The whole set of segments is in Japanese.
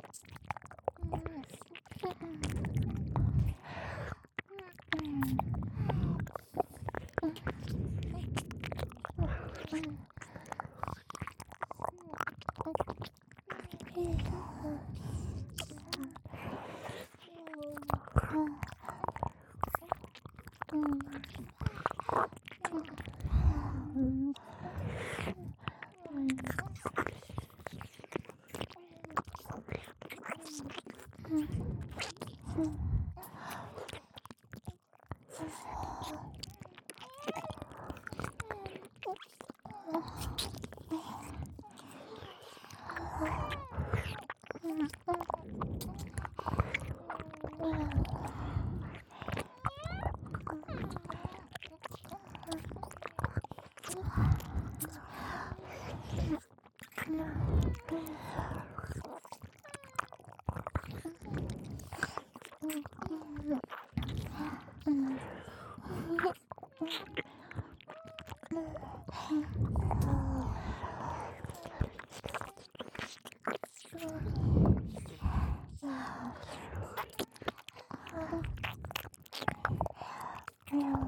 すごい。Yeah. Yeah.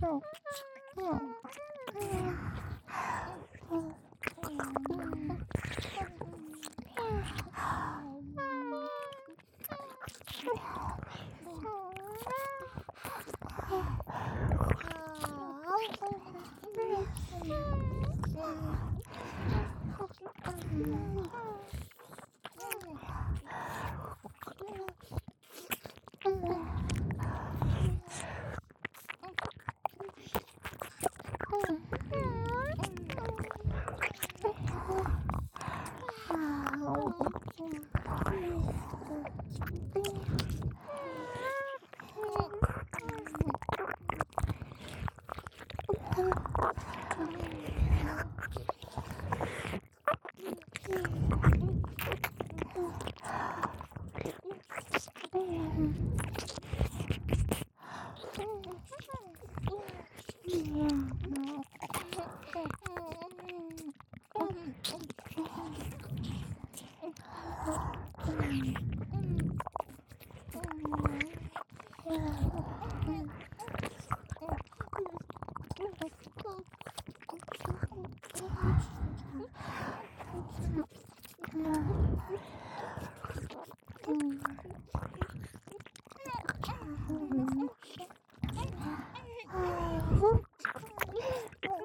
Yeah. ん。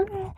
Yeah.